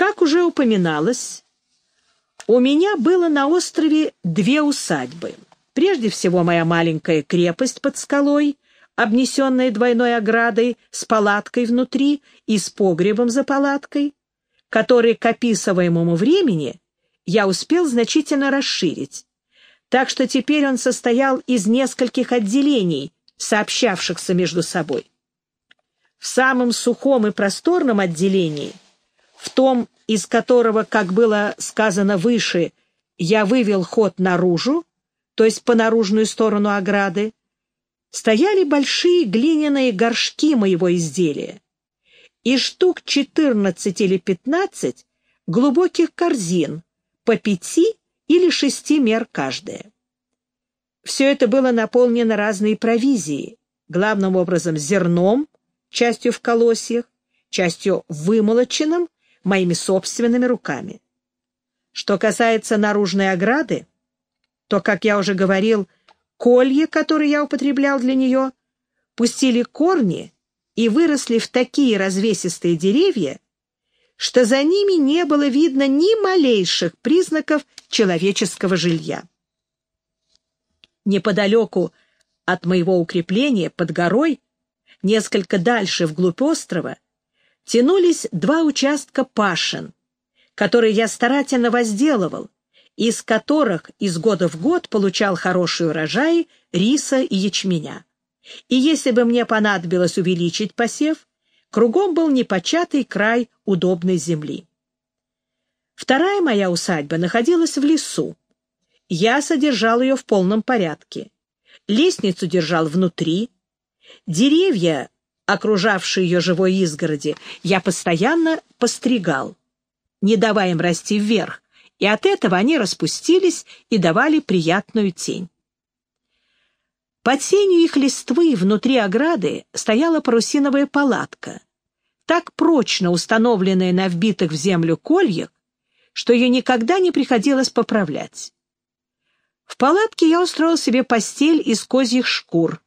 Как уже упоминалось, у меня было на острове две усадьбы. Прежде всего моя маленькая крепость под скалой, обнесенная двойной оградой с палаткой внутри и с погребом за палаткой, который к описываемому времени я успел значительно расширить, так что теперь он состоял из нескольких отделений, сообщавшихся между собой. В самом сухом и просторном отделении, в том, из которого, как было сказано выше, я вывел ход наружу, то есть по наружную сторону ограды, стояли большие глиняные горшки моего изделия и штук 14 или 15 глубоких корзин по пяти или шести мер каждая. Все это было наполнено разной провизией, главным образом зерном, частью в колосьях, частью вымолоченным моими собственными руками. Что касается наружной ограды, то, как я уже говорил, колья, которые я употреблял для нее, пустили корни и выросли в такие развесистые деревья, что за ними не было видно ни малейших признаков человеческого жилья. Неподалеку от моего укрепления под горой, несколько дальше вглубь острова, тянулись два участка пашин, которые я старательно возделывал, из которых из года в год получал хороший урожай риса и ячменя. И если бы мне понадобилось увеличить посев, кругом был непочатый край удобной земли. Вторая моя усадьба находилась в лесу. Я содержал ее в полном порядке. Лестницу держал внутри. Деревья, окружавшие ее живой изгороди, я постоянно постригал, не давая им расти вверх, и от этого они распустились и давали приятную тень. Под сенью их листвы внутри ограды стояла парусиновая палатка, так прочно установленная на вбитых в землю кольях, что ее никогда не приходилось поправлять. В палатке я устроил себе постель из козьих шкур.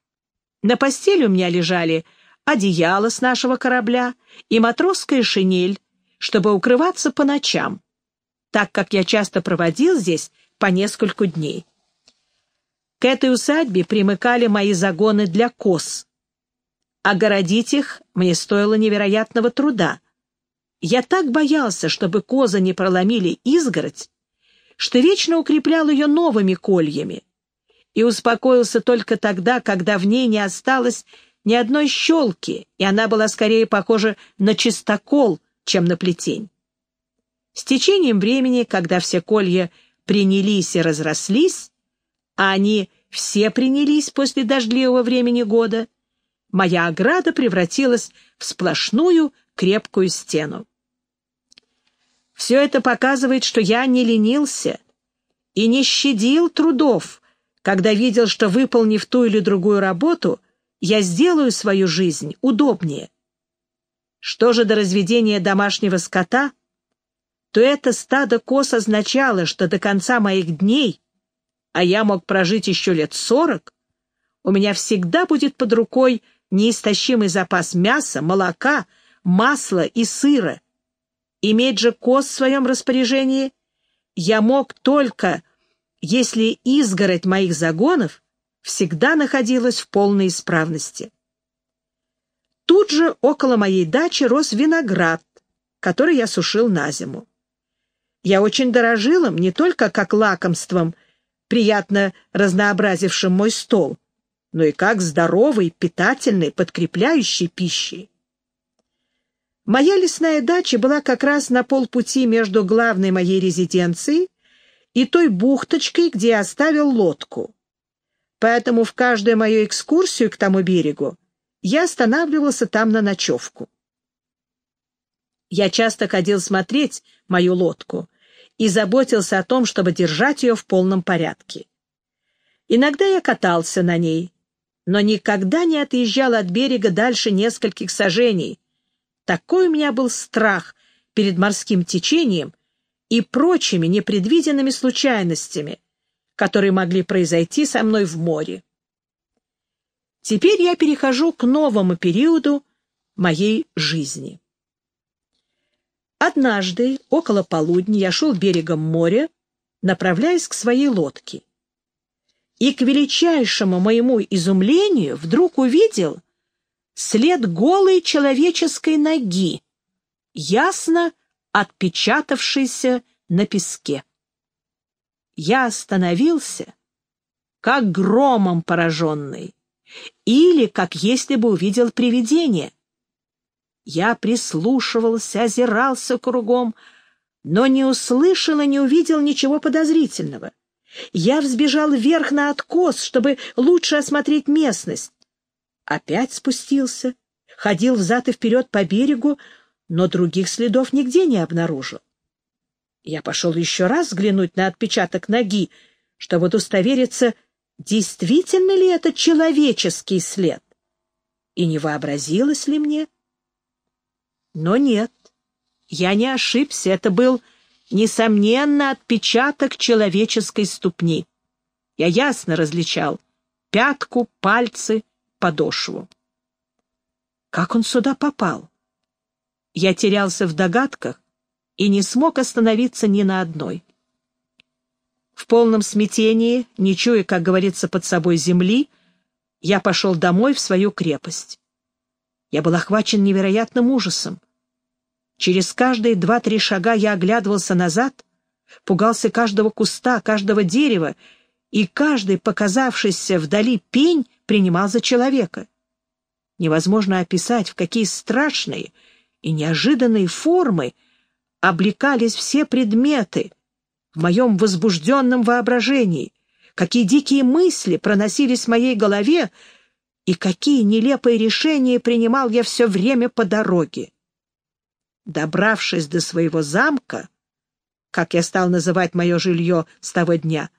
На постели у меня лежали одеяло с нашего корабля и матросская шинель, чтобы укрываться по ночам, так как я часто проводил здесь по нескольку дней. К этой усадьбе примыкали мои загоны для коз. Огородить их мне стоило невероятного труда. Я так боялся, чтобы козы не проломили изгородь, что вечно укреплял ее новыми кольями и успокоился только тогда, когда в ней не осталось ни одной щелки, и она была скорее похожа на чистокол, чем на плетень. С течением времени, когда все колья принялись и разрослись, а они все принялись после дождливого времени года, моя ограда превратилась в сплошную крепкую стену. Все это показывает, что я не ленился и не щадил трудов, когда видел, что, выполнив ту или другую работу, я сделаю свою жизнь удобнее. Что же до разведения домашнего скота, то это стадо коз означало, что до конца моих дней а я мог прожить еще лет сорок, у меня всегда будет под рукой неистощимый запас мяса, молока, масла и сыра. Иметь же коз в своем распоряжении я мог только, если изгородь моих загонов всегда находилась в полной исправности. Тут же около моей дачи рос виноград, который я сушил на зиму. Я очень дорожил им не только как лакомством приятно разнообразившим мой стол, но и как здоровой, питательной, подкрепляющей пищей. Моя лесная дача была как раз на полпути между главной моей резиденцией и той бухточкой, где я оставил лодку. Поэтому в каждую мою экскурсию к тому берегу я останавливался там на ночевку. Я часто ходил смотреть мою лодку, и заботился о том, чтобы держать ее в полном порядке. Иногда я катался на ней, но никогда не отъезжал от берега дальше нескольких сажений. Такой у меня был страх перед морским течением и прочими непредвиденными случайностями, которые могли произойти со мной в море. Теперь я перехожу к новому периоду моей жизни. Однажды, около полудня, я шел берегом моря, направляясь к своей лодке. И к величайшему моему изумлению вдруг увидел след голой человеческой ноги, ясно отпечатавшийся на песке. Я остановился, как громом пораженный, или как если бы увидел привидение. Я прислушивался, озирался кругом, но не услышал и не увидел ничего подозрительного. Я взбежал вверх на откос, чтобы лучше осмотреть местность. Опять спустился, ходил взад и вперед по берегу, но других следов нигде не обнаружил. Я пошел еще раз взглянуть на отпечаток ноги, чтобы удостовериться, действительно ли это человеческий след, и не вообразилось ли мне. Но нет, я не ошибся, это был, несомненно, отпечаток человеческой ступни. Я ясно различал пятку, пальцы, подошву. Как он сюда попал? Я терялся в догадках и не смог остановиться ни на одной. В полном смятении, не чуя, как говорится, под собой земли, я пошел домой в свою крепость. Я был охвачен невероятным ужасом. Через каждые два-три шага я оглядывался назад, пугался каждого куста, каждого дерева, и каждый показавшийся вдали пень принимал за человека. Невозможно описать, в какие страшные и неожиданные формы облекались все предметы в моем возбужденном воображении, какие дикие мысли проносились в моей голове и какие нелепые решения принимал я все время по дороге. Добравшись до своего замка, как я стал называть мое жилье с того дня,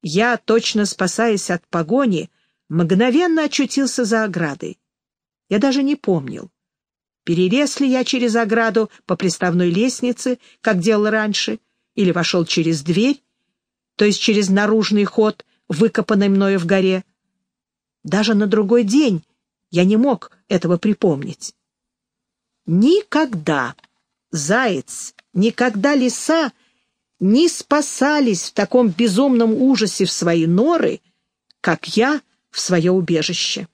я, точно спасаясь от погони, мгновенно очутился за оградой. Я даже не помнил, перелез ли я через ограду по приставной лестнице, как делал раньше, или вошел через дверь, то есть через наружный ход, выкопанный мною в горе. Даже на другой день я не мог этого припомнить. Никогда заяц, никогда лиса не спасались в таком безумном ужасе в свои норы, как я в свое убежище.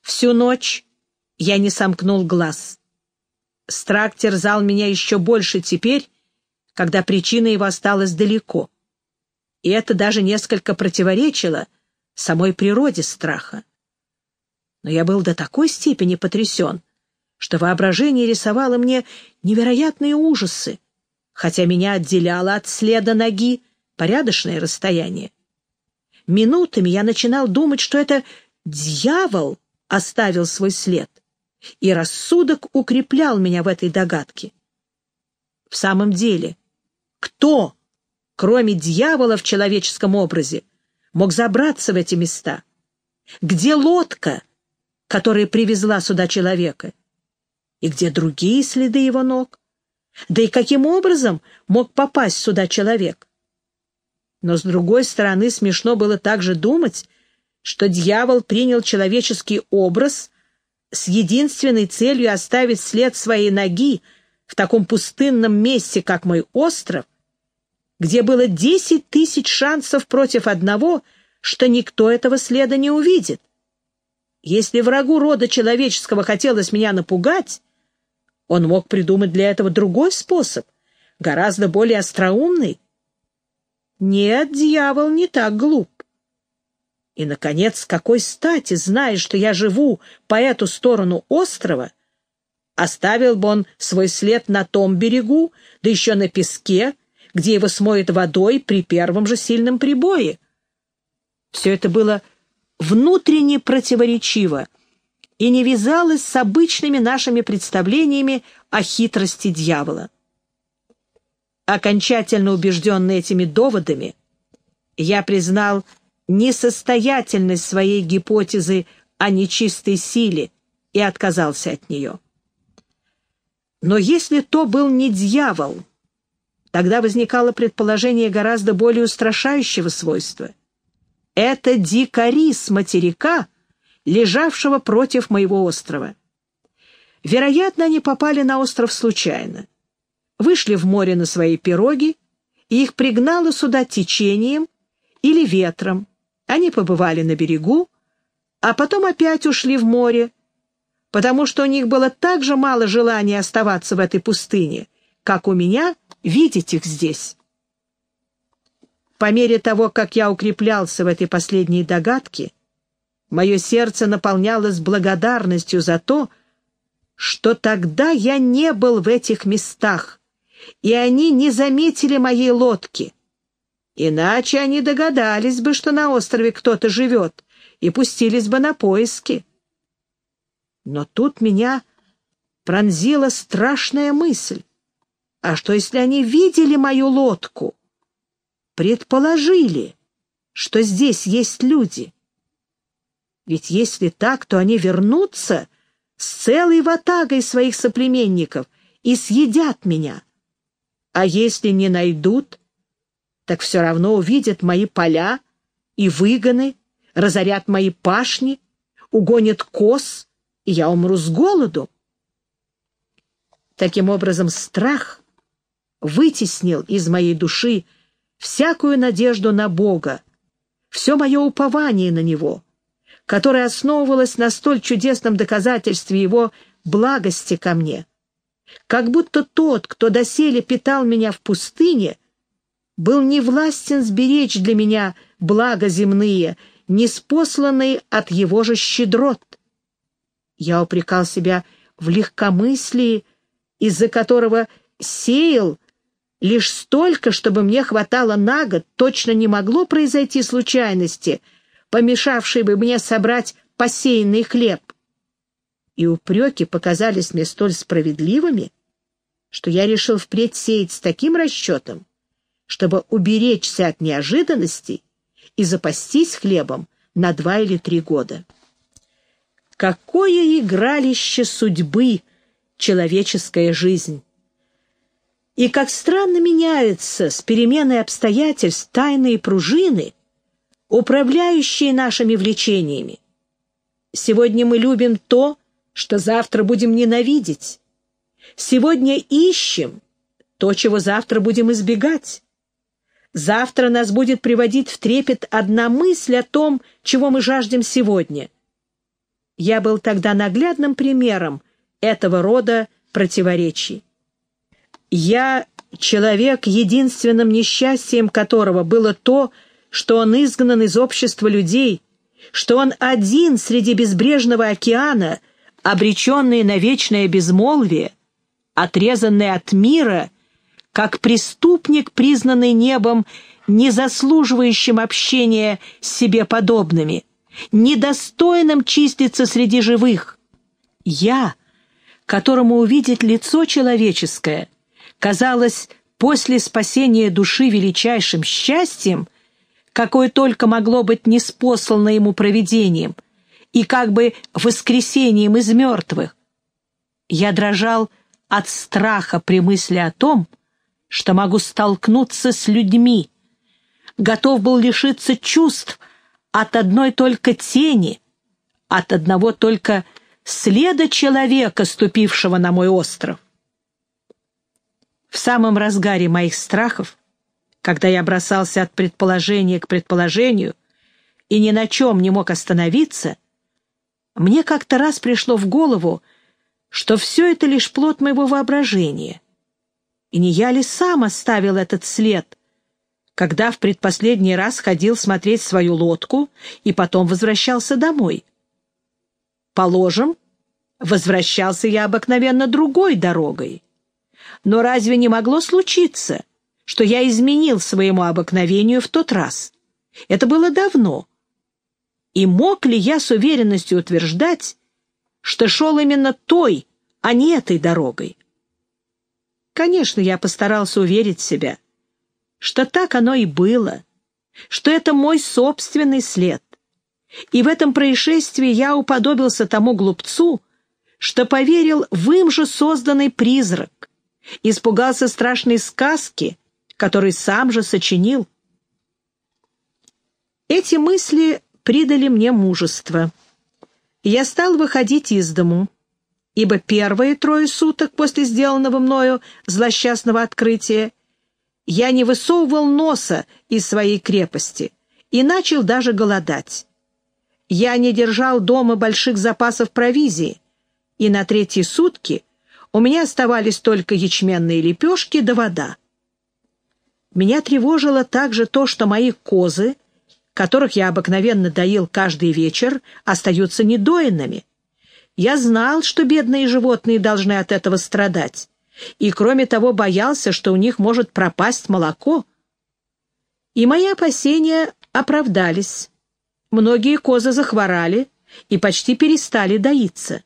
Всю ночь я не сомкнул глаз. Страх терзал меня еще больше теперь, когда причина его осталась далеко. И это даже несколько противоречило самой природе страха но я был до такой степени потрясен, что воображение рисовало мне невероятные ужасы, хотя меня отделяло от следа ноги порядочное расстояние. Минутами я начинал думать, что это дьявол оставил свой след, и рассудок укреплял меня в этой догадке. В самом деле, кто, кроме дьявола в человеческом образе, мог забраться в эти места? Где лодка, которая привезла сюда человека? И где другие следы его ног? Да и каким образом мог попасть сюда человек? Но, с другой стороны, смешно было также думать, что дьявол принял человеческий образ с единственной целью оставить след своей ноги в таком пустынном месте, как мой остров, где было десять тысяч шансов против одного, что никто этого следа не увидит. Если врагу рода человеческого хотелось меня напугать, он мог придумать для этого другой способ, гораздо более остроумный. Нет, дьявол не так глуп. И, наконец, с какой стати, зная, что я живу по эту сторону острова, оставил бы он свой след на том берегу, да еще на песке, где его смоет водой при первом же сильном прибое. Все это было внутренне противоречиво и не вязалось с обычными нашими представлениями о хитрости дьявола. Окончательно убежденный этими доводами, я признал несостоятельность своей гипотезы о нечистой силе и отказался от нее. Но если то был не дьявол, тогда возникало предположение гораздо более устрашающего свойства — это дикари с материка, лежавшего против моего острова. Вероятно, они попали на остров случайно. Вышли в море на свои пироги, и их пригнало сюда течением или ветром. Они побывали на берегу, а потом опять ушли в море, потому что у них было так же мало желания оставаться в этой пустыне, как у меня видеть их здесь. По мере того, как я укреплялся в этой последней догадке, мое сердце наполнялось благодарностью за то, что тогда я не был в этих местах, и они не заметили моей лодки. Иначе они догадались бы, что на острове кто-то живет, и пустились бы на поиски. Но тут меня пронзила страшная мысль. А что, если они видели мою лодку? Предположили, что здесь есть люди. Ведь если так, то они вернутся с целой ватагой своих соплеменников и съедят меня. А если не найдут, так все равно увидят мои поля и выгоны, разорят мои пашни, угонят коз и я умру с голоду. Таким образом, страх вытеснил из моей души всякую надежду на Бога, все мое упование на Него, которое основывалось на столь чудесном доказательстве Его благости ко мне. Как будто тот, кто доселе питал меня в пустыне, был не властен сберечь для меня блага земные, неспосланные от Его же щедрот. Я упрекал себя в легкомыслии, из-за которого сеял лишь столько, чтобы мне хватало на год, точно не могло произойти случайности, помешавшей бы мне собрать посеянный хлеб. И упреки показались мне столь справедливыми, что я решил впредь сеять с таким расчетом, чтобы уберечься от неожиданностей и запастись хлебом на два или три года. Какое игралище судьбы человеческая жизнь! И как странно меняются с переменой обстоятельств тайные пружины, управляющие нашими влечениями. Сегодня мы любим то, что завтра будем ненавидеть. Сегодня ищем то, чего завтра будем избегать. Завтра нас будет приводить в трепет одна мысль о том, чего мы жаждем сегодня — я был тогда наглядным примером этого рода противоречий. Я человек, единственным несчастьем которого было то, что он изгнан из общества людей, что он один среди безбрежного океана, обреченный на вечное безмолвие, отрезанный от мира, как преступник, признанный небом, не заслуживающим общения с себе подобными — недостойным чиститься среди живых. Я, которому увидеть лицо человеческое, казалось после спасения души величайшим счастьем, какое только могло быть неспослано ему провидением, и как бы воскресением из мертвых. Я дрожал от страха при мысли о том, что могу столкнуться с людьми, готов был лишиться чувств, от одной только тени, от одного только следа человека, ступившего на мой остров. В самом разгаре моих страхов, когда я бросался от предположения к предположению и ни на чем не мог остановиться, мне как-то раз пришло в голову, что все это лишь плод моего воображения. И не я ли сам оставил этот след, когда в предпоследний раз ходил смотреть свою лодку и потом возвращался домой. Положим, возвращался я обыкновенно другой дорогой. Но разве не могло случиться, что я изменил своему обыкновению в тот раз? Это было давно. И мог ли я с уверенностью утверждать, что шел именно той, а не этой дорогой? Конечно, я постарался уверить себя — что так оно и было, что это мой собственный след. И в этом происшествии я уподобился тому глупцу, что поверил в им же созданный призрак, испугался страшной сказки, который сам же сочинил. Эти мысли придали мне мужество. Я стал выходить из дому. Ибо первые трое суток после сделанного мною злосчастного открытия я не высовывал носа из своей крепости и начал даже голодать. Я не держал дома больших запасов провизии, и на третьи сутки у меня оставались только ячменные лепешки да вода. Меня тревожило также то, что мои козы, которых я обыкновенно доил каждый вечер, остаются недоенными. Я знал, что бедные животные должны от этого страдать, и, кроме того, боялся, что у них может пропасть молоко. И мои опасения оправдались. Многие козы захворали и почти перестали доиться.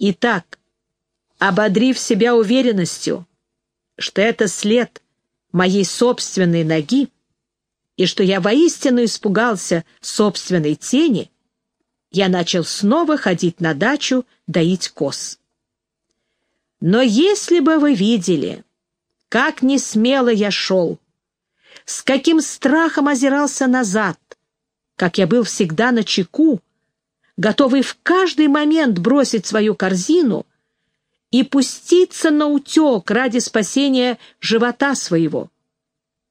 Итак, ободрив себя уверенностью, что это след моей собственной ноги, и что я воистину испугался собственной тени, я начал снова ходить на дачу доить коз. Но если бы вы видели, как несмело я шел, с каким страхом озирался назад, как я был всегда на чеку, готовый в каждый момент бросить свою корзину и пуститься на утек ради спасения живота своего.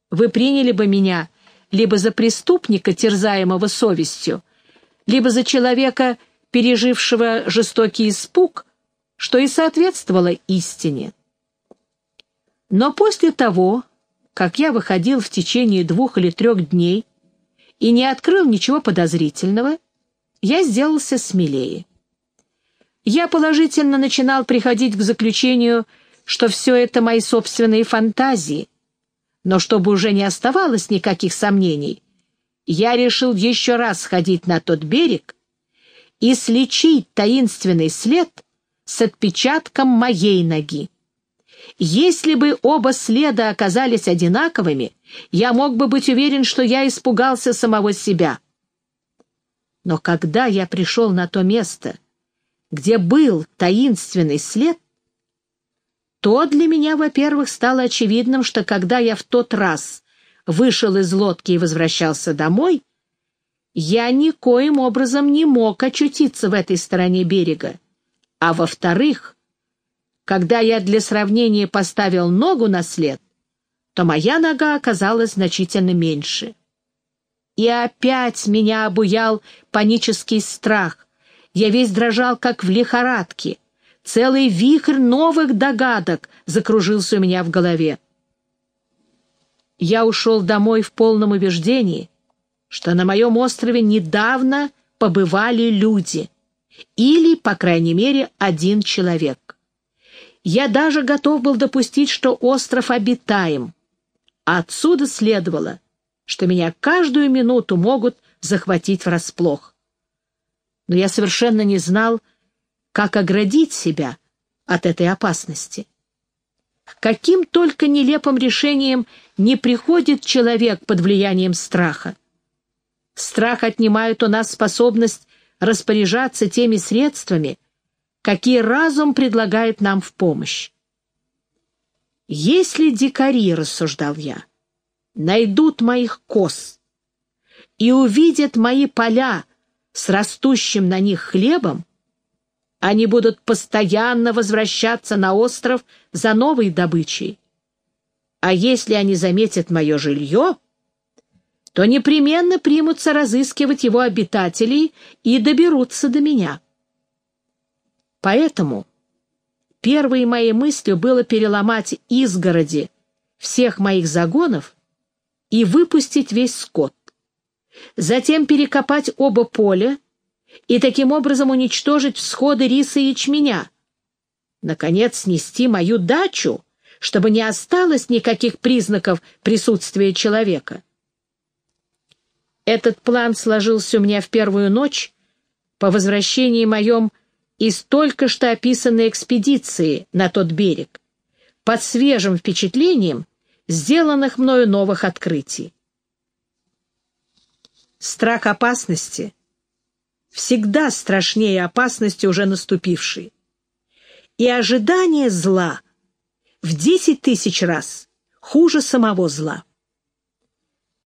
Вы приняли бы меня либо за преступника, терзаемого совестью, либо за человека, пережившего жестокий испуг, что и соответствовало истине. Но после того, как я выходил в течение двух или трех дней и не открыл ничего подозрительного, я сделался смелее. Я положительно начинал приходить к заключению, что все это мои собственные фантазии, но чтобы уже не оставалось никаких сомнений, я решил еще раз сходить на тот берег и сличить таинственный след с отпечатком моей ноги. Если бы оба следа оказались одинаковыми, я мог бы быть уверен, что я испугался самого себя. Но когда я пришел на то место, где был таинственный след, то для меня, во-первых, стало очевидным, что когда я в тот раз вышел из лодки и возвращался домой, я никоим образом не мог очутиться в этой стороне берега. А во-вторых, когда я для сравнения поставил ногу на след, то моя нога оказалась значительно меньше. И опять меня обуял панический страх. Я весь дрожал, как в лихорадке. Целый вихрь новых догадок закружился у меня в голове я ушел домой в полном убеждении, что на моем острове недавно побывали люди, или, по крайней мере, один человек. Я даже готов был допустить, что остров обитаем, а отсюда следовало, что меня каждую минуту могут захватить врасплох. Но я совершенно не знал, как оградить себя от этой опасности. Каким только нелепым решением не приходит человек под влиянием страха. Страх отнимает у нас способность распоряжаться теми средствами, какие разум предлагает нам в помощь. Если дикари, рассуждал я, найдут моих коз и увидят мои поля с растущим на них хлебом, они будут постоянно возвращаться на остров за новой добычей. А если они заметят мое жилье, то непременно примутся разыскивать его обитателей и доберутся до меня. Поэтому первой моей мыслью было переломать изгороди всех моих загонов и выпустить весь скот. Затем перекопать оба поля и таким образом уничтожить всходы риса и ячменя. Наконец, снести мою дачу, чтобы не осталось никаких признаков присутствия человека. Этот план сложился у меня в первую ночь по возвращении моем из только что описанной экспедиции на тот берег, под свежим впечатлением сделанных мною новых открытий. Страх опасности всегда страшнее опасности, уже наступившей. И ожидание зла в десять тысяч раз хуже самого зла.